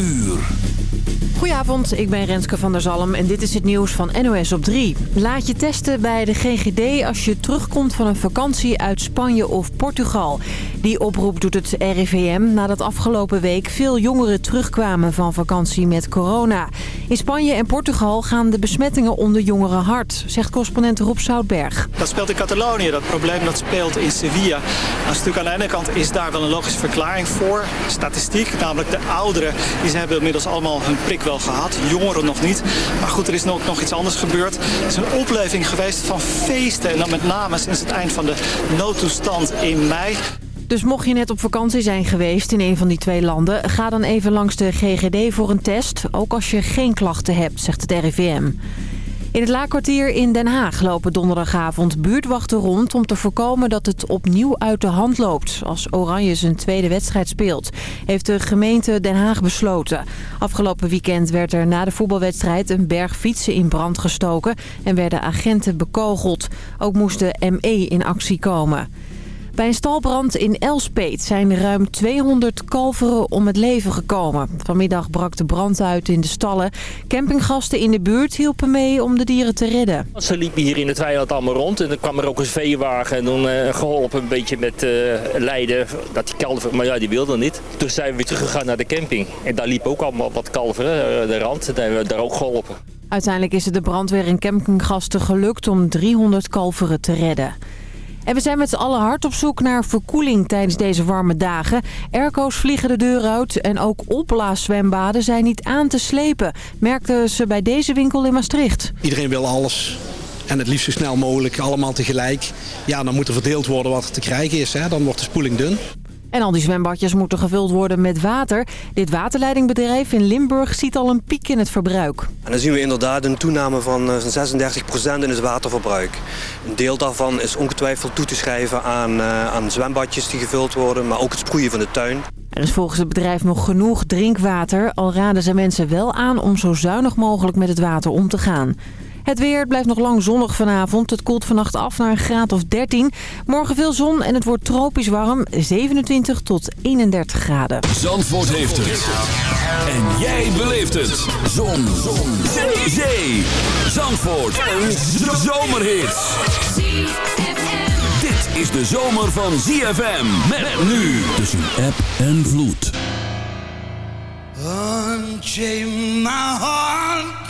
uur. Goedenavond, ik ben Renske van der Zalm en dit is het nieuws van NOS op 3. Laat je testen bij de GGD als je terugkomt van een vakantie uit Spanje of Portugal. Die oproep doet het RIVM nadat afgelopen week veel jongeren terugkwamen van vakantie met corona. In Spanje en Portugal gaan de besmettingen onder jongeren hard, zegt correspondent Rob Zoutberg. Dat speelt in Catalonië, dat probleem dat speelt in Sevilla. Nou, natuurlijk aan de ene kant is daar wel een logische verklaring voor. Statistiek, namelijk de ouderen, die hebben inmiddels allemaal hun prik wel. Jongeren nog niet. Maar goed, er is ook nog iets anders gebeurd. Het is een opleving geweest van feesten. En dan met name sinds het eind van de noodtoestand in mei. Dus mocht je net op vakantie zijn geweest in een van die twee landen... ga dan even langs de GGD voor een test, ook als je geen klachten hebt, zegt het RIVM. In het laakkwartier in Den Haag lopen donderdagavond buurtwachten rond... om te voorkomen dat het opnieuw uit de hand loopt... als Oranje zijn tweede wedstrijd speelt, heeft de gemeente Den Haag besloten. Afgelopen weekend werd er na de voetbalwedstrijd een berg fietsen in brand gestoken... en werden agenten bekogeld. Ook moest de ME in actie komen. Bij een stalbrand in Elspeet zijn ruim 200 kalveren om het leven gekomen. Vanmiddag brak de brand uit in de stallen. Campinggasten in de buurt hielpen mee om de dieren te redden. Ze liepen hier in het weiland allemaal rond en dan kwam er ook een veewagen en dan uh, geholpen een beetje met uh, leiden dat die kalveren, maar ja die wilden niet. Toen zijn we weer teruggegaan naar de camping en daar liepen ook allemaal wat kalveren, uh, de rand, en hebben we daar ook geholpen. Uiteindelijk is het de brandweer en campinggasten gelukt om 300 kalveren te redden. En we zijn met z'n allen hard op zoek naar verkoeling tijdens deze warme dagen. Airco's vliegen de deur uit en ook opblaaszwembaden zijn niet aan te slepen. Merkten ze bij deze winkel in Maastricht. Iedereen wil alles. En het liefst zo snel mogelijk, allemaal tegelijk. Ja, dan moet er verdeeld worden wat er te krijgen is. Hè? Dan wordt de spoeling dun. En al die zwembadjes moeten gevuld worden met water. Dit waterleidingbedrijf in Limburg ziet al een piek in het verbruik. En dan zien we inderdaad een toename van 36% in het waterverbruik. Een deel daarvan is ongetwijfeld toe te schrijven aan, aan zwembadjes die gevuld worden... maar ook het sproeien van de tuin. Er is volgens het bedrijf nog genoeg drinkwater. Al raden ze mensen wel aan om zo zuinig mogelijk met het water om te gaan. Het weer blijft nog lang zonnig vanavond. Het koelt vannacht af naar een graad of 13. Morgen veel zon en het wordt tropisch warm. 27 tot 31 graden. Zandvoort heeft het. En jij beleeft het. Zon. zon. Zee. Zee. Zandvoort. Een zomerhit. Dit is de zomer van ZFM. Met nu tussen app en vloed. Unchain my heart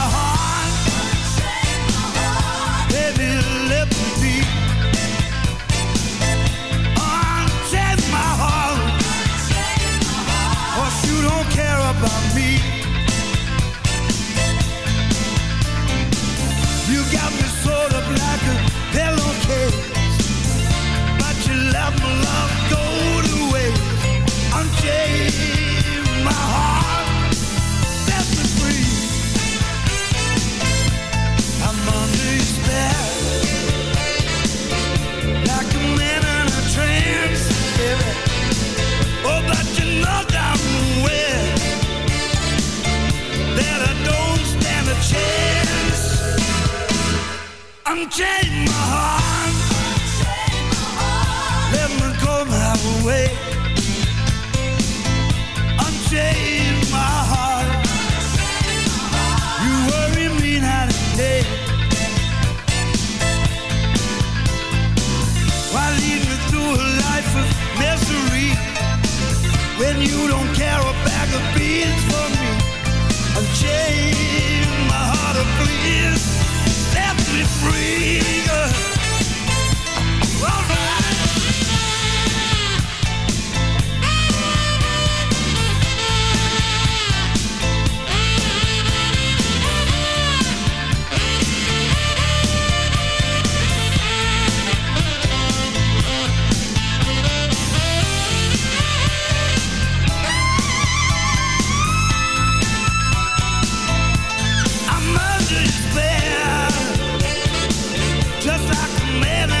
just like a man.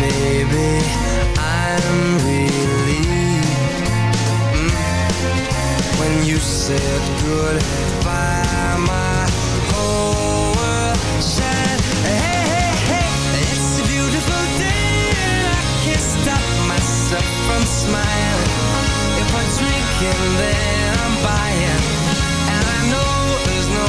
baby, I'm relieved mm, when you said goodbye. My whole world shined. Hey, hey, hey, it's a beautiful day, and I can't stop myself from smiling. If I drink and then I'm buying And I know there's no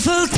It's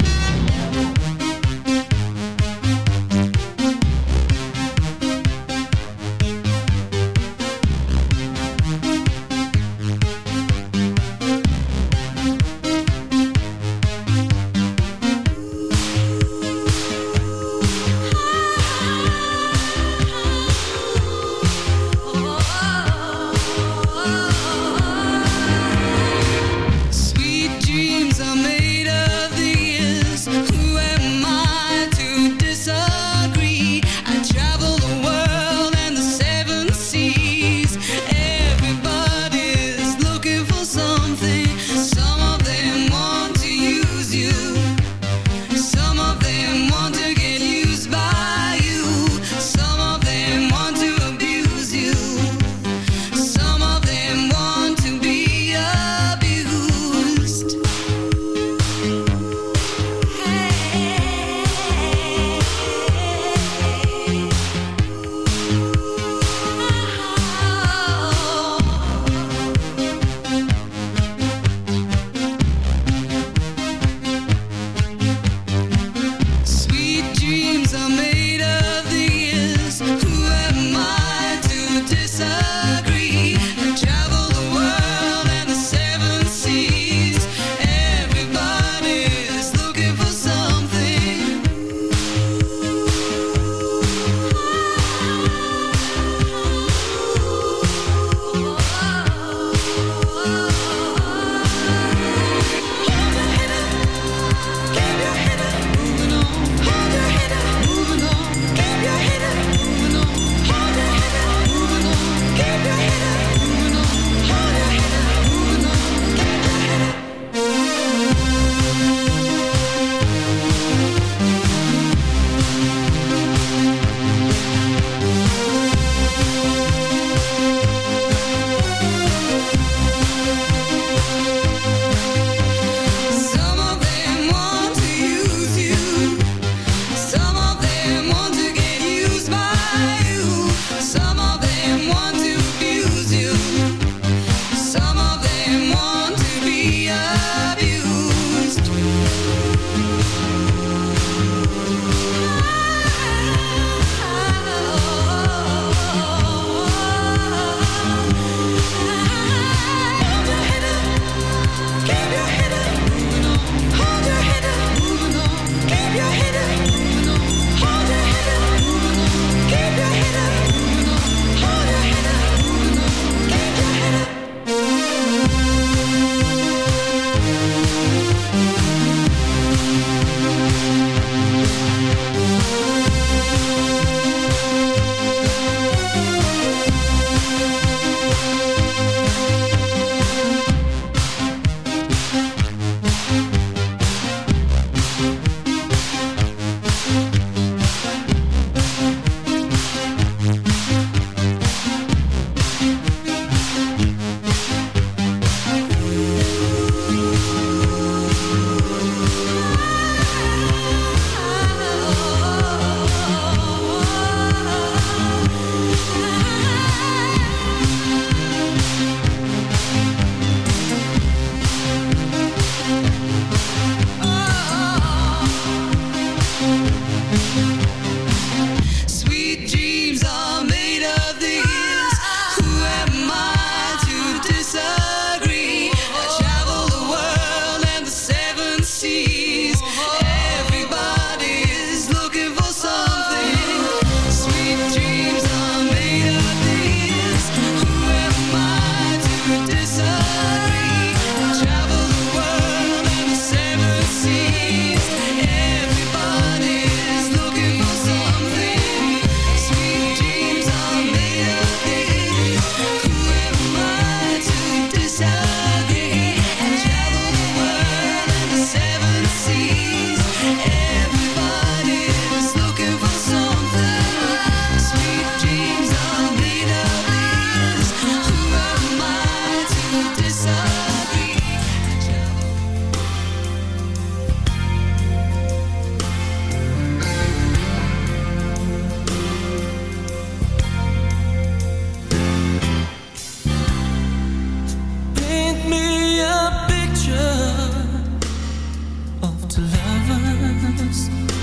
Show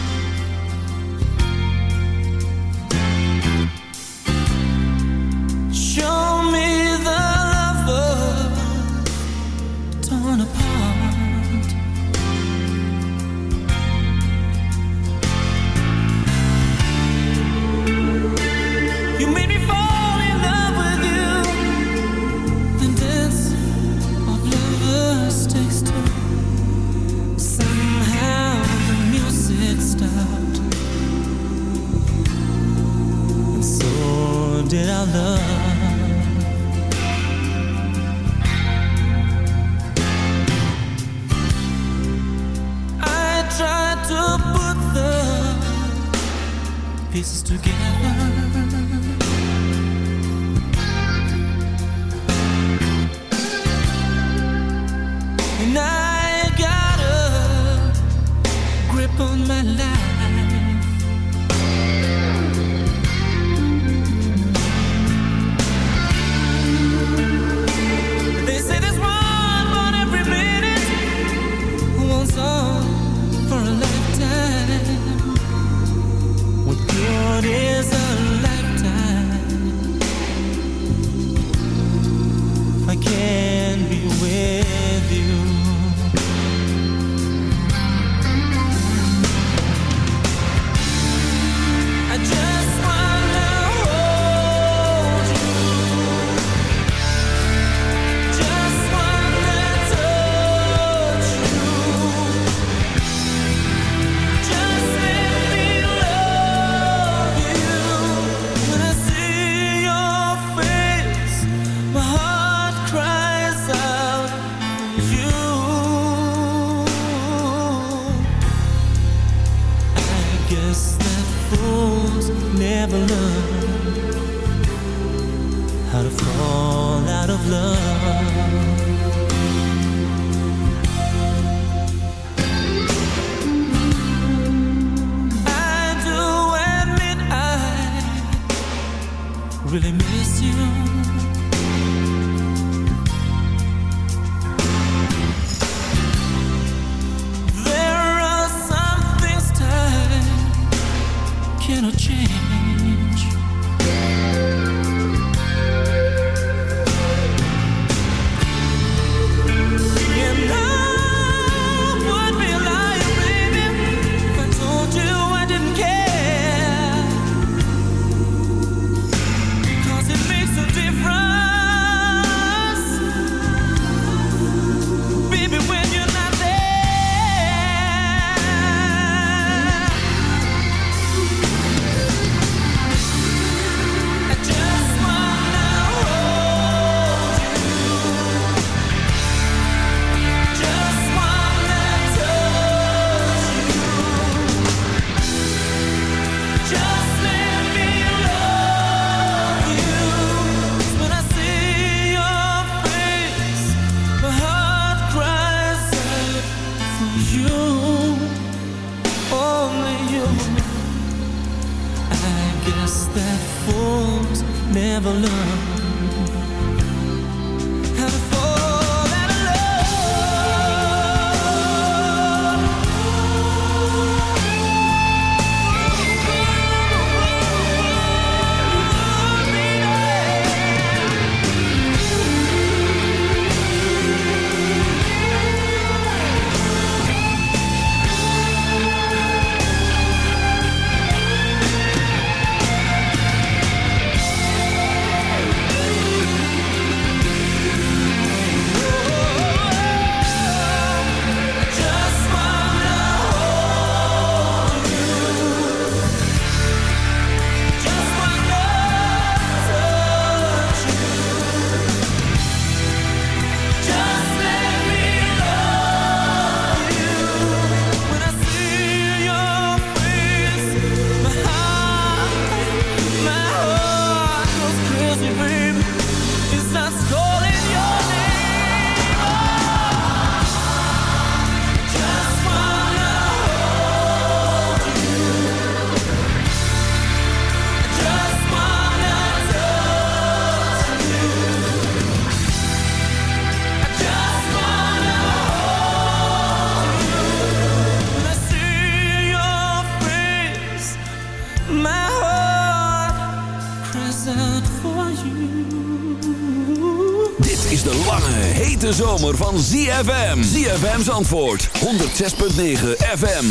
ZFM. ZFM's antwoord. 106.9 FM.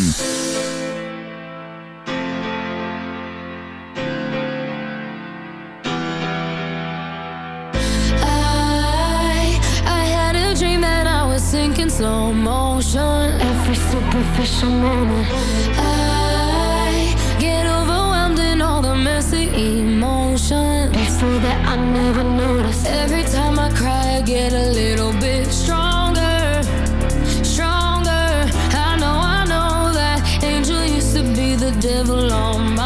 slow motion Every superficial moment live alone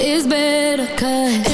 is better cause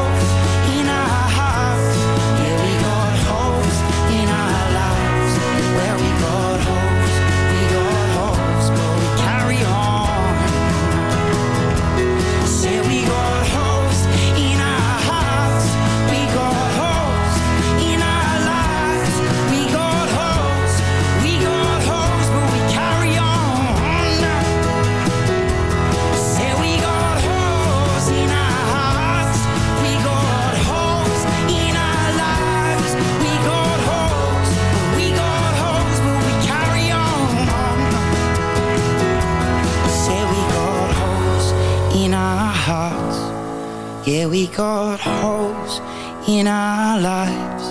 Yeah, we got holes in our lives.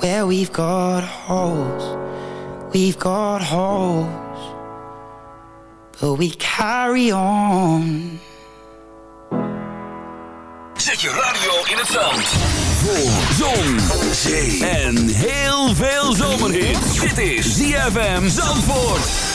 Where we've got holes, we've got holes. But we carry on. Zet je radio in het zand. Voor zon, zee en heel veel zomerhit. Dit is ZFM Zandvoort.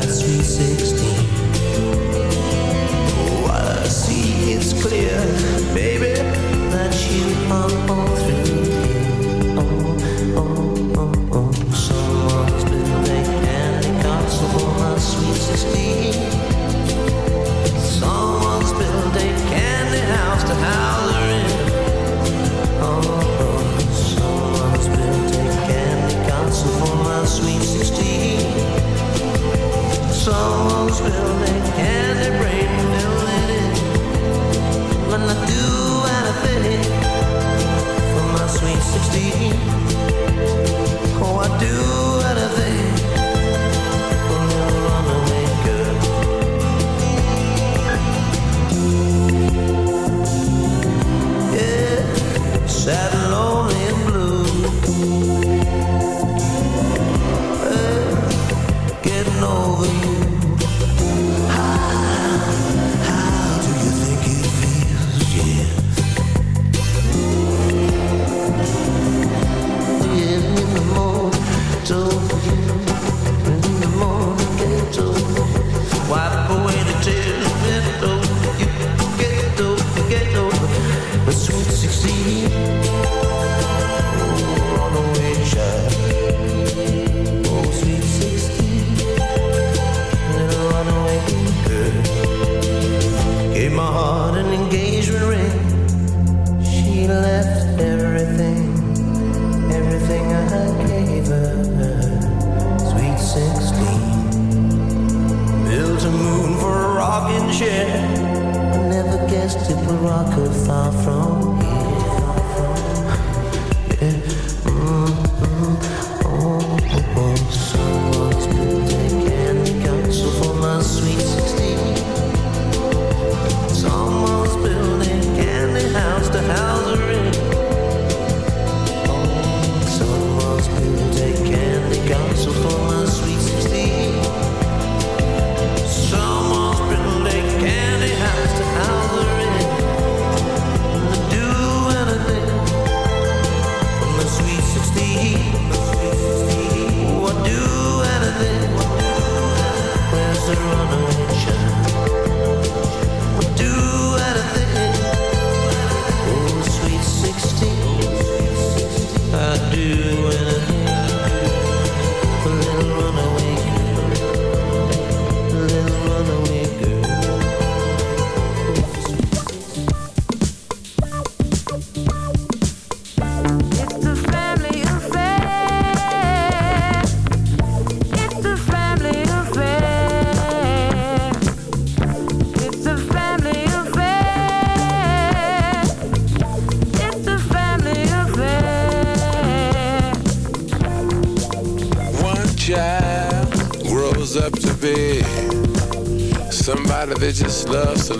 that sweet sixteen. What I see is clear, baby, that you are on.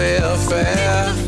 A family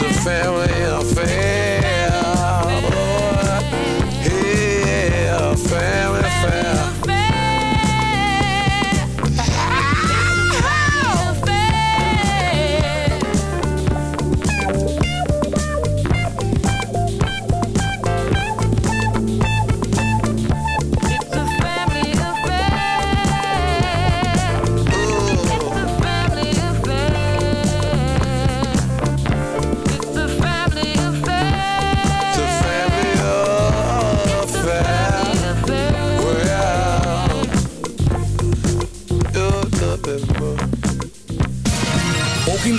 It's a family affair. Oh, yeah, family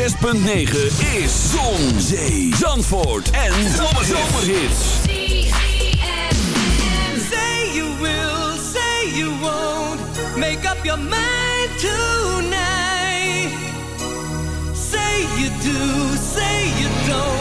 6.9 is Zon, Zee, Zandvoort en Zomerhits. Say you will, say you won't, make up your mind tonight. Say you do, say you don't.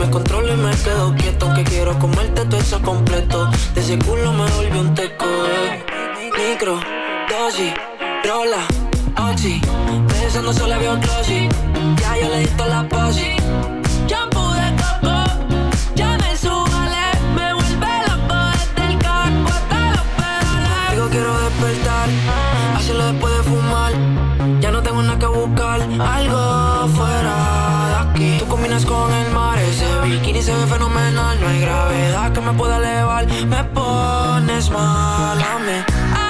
me controlo y me quedo quieto Aunque quiero comerte todo eso completo. De ese culo me volvió un teco eh. Micro, dosis, rola, oxi. Pensando solo había otro sí Ya yo le di toda la posi. Shampoo de coco Ya me subale. Me vuelve loco desde el carro hasta los pedales. Digo quiero despertar Hacerlo después de fumar. Ya no tengo nada que buscar Algo fuera de aquí Tú combinas con el se ve fenomenal. No hay gravedad que me pueda elevar. Me pones mal a. Ah.